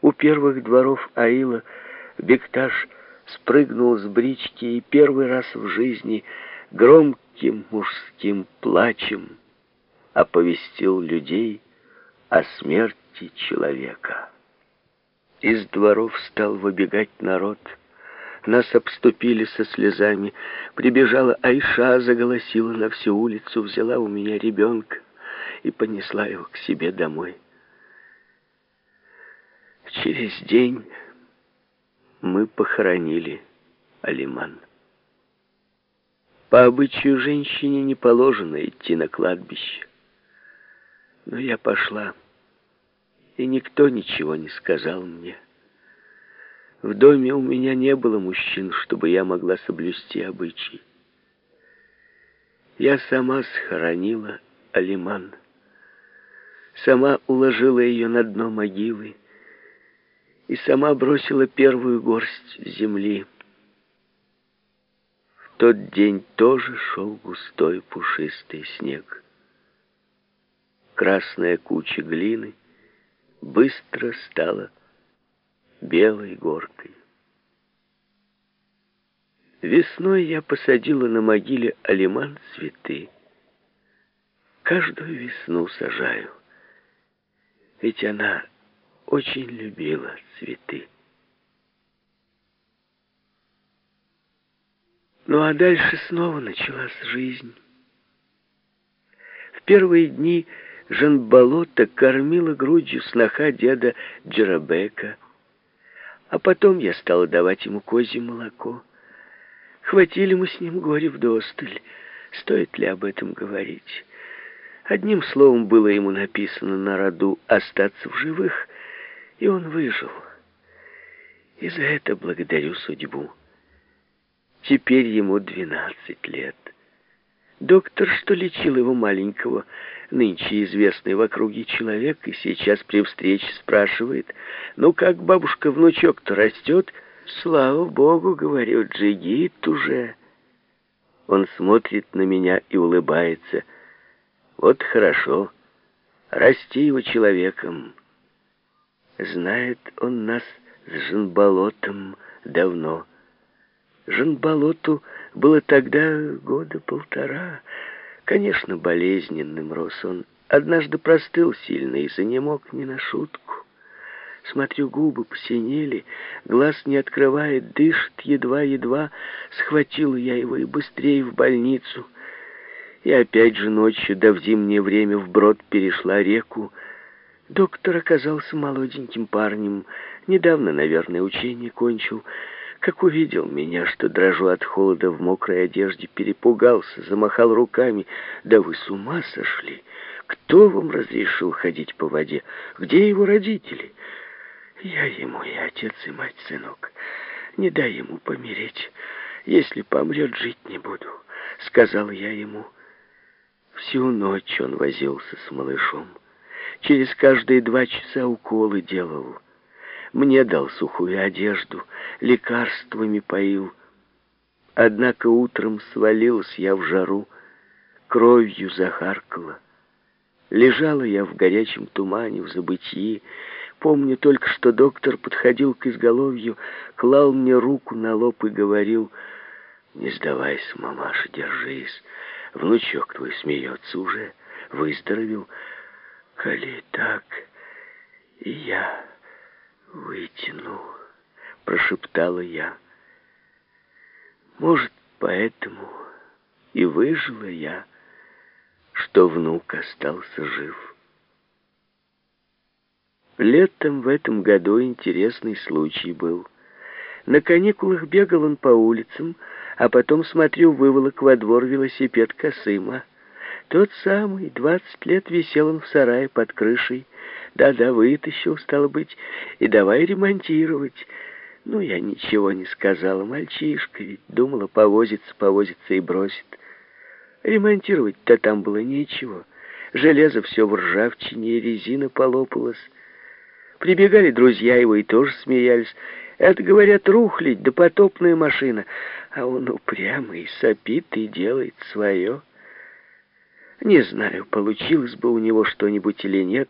У первых дворов Аила Бекташ спрыгнул с брички и первый раз в жизни громким мужским плачем оповестил людей о смерти человека. Из дворов стал выбегать народ. Нас обступили со слезами. Прибежала Айша, заголосила на всю улицу, взяла у меня ребенка и понесла его к себе домой. Через день мы похоронили Алиман. По обычаю женщине не положено идти на кладбище. Но я пошла, и никто ничего не сказал мне. В доме у меня не было мужчин, чтобы я могла соблюсти обычаи. Я сама схоронила Алиман, сама уложила ее на дно могилы, и сама бросила первую горсть земли. В тот день тоже шел густой пушистый снег. Красная куча глины быстро стала белой горкой. Весной я посадила на могиле алиман цветы. Каждую весну сажаю, ведь она очень любила цветы. Ну а дальше снова началась жизнь. В первые дни Жанболота кормила грудью сноха деда Джарабека, а потом я стала давать ему козье молоко. Хватили мы с ним горе вдосталь. Стоит ли об этом говорить? Одним словом было ему написано на роду остаться в живых — и он выжил. И за это благодарю судьбу. Теперь ему 12 лет. Доктор, что лечил его маленького, нынче известный в округе человек, и сейчас при встрече спрашивает, «Ну как, бабушка, внучок-то растет?» «Слава Богу, — говорю, — джигит уже». Он смотрит на меня и улыбается. «Вот хорошо, расти его человеком». Знает он нас с Жанболотом давно. Жанболоту было тогда года полтора. Конечно, болезненным рос он. Однажды простыл сильно и занемог не на шутку. Смотрю, губы посинели, глаз не открывает, дышит едва-едва. Схватила я его и быстрее в больницу. И опять же ночью, да в зимнее время вброд перешла реку, Доктор оказался молоденьким парнем. Недавно, наверное, учение кончил. Как увидел меня, что дрожу от холода в мокрой одежде, перепугался, замахал руками. «Да вы с ума сошли! Кто вам разрешил ходить по воде? Где его родители?» «Я ему и отец, и мать, сынок. Не дай ему помереть. Если помрет, жить не буду», — сказал я ему. Всю ночь он возился с малышом. Через каждые два часа уколы делал. Мне дал сухую одежду, лекарствами поил. Однако утром свалился я в жару, кровью захаркала. Лежала я в горячем тумане, в забытии. Помню только, что доктор подходил к изголовью, клал мне руку на лоб и говорил, «Не сдавайся, мамаша, держись. Внучок твой смеется уже, выздоровел». Коли так, я вытяну, прошептала я. Может, поэтому и выжила я, что внук остался жив. Летом в этом году интересный случай был. На каникулах бегал он по улицам, а потом, смотрю, выволок во двор велосипед Косыма. Тот самый, двадцать лет висел он в сарае под крышей. Да-да, вытащил, стало быть, и давай ремонтировать. Ну, я ничего не сказала. Мальчишка ведь думала, повозится, повозится и бросит. Ремонтировать-то там было нечего. Железо все в ржавчине, резина полопалась. Прибегали друзья его и тоже смеялись. Это, говорят, рухлить, да потопная машина. А он упрямый, сопит и делает свое. Не знаю, получилось бы у него что-нибудь или нет,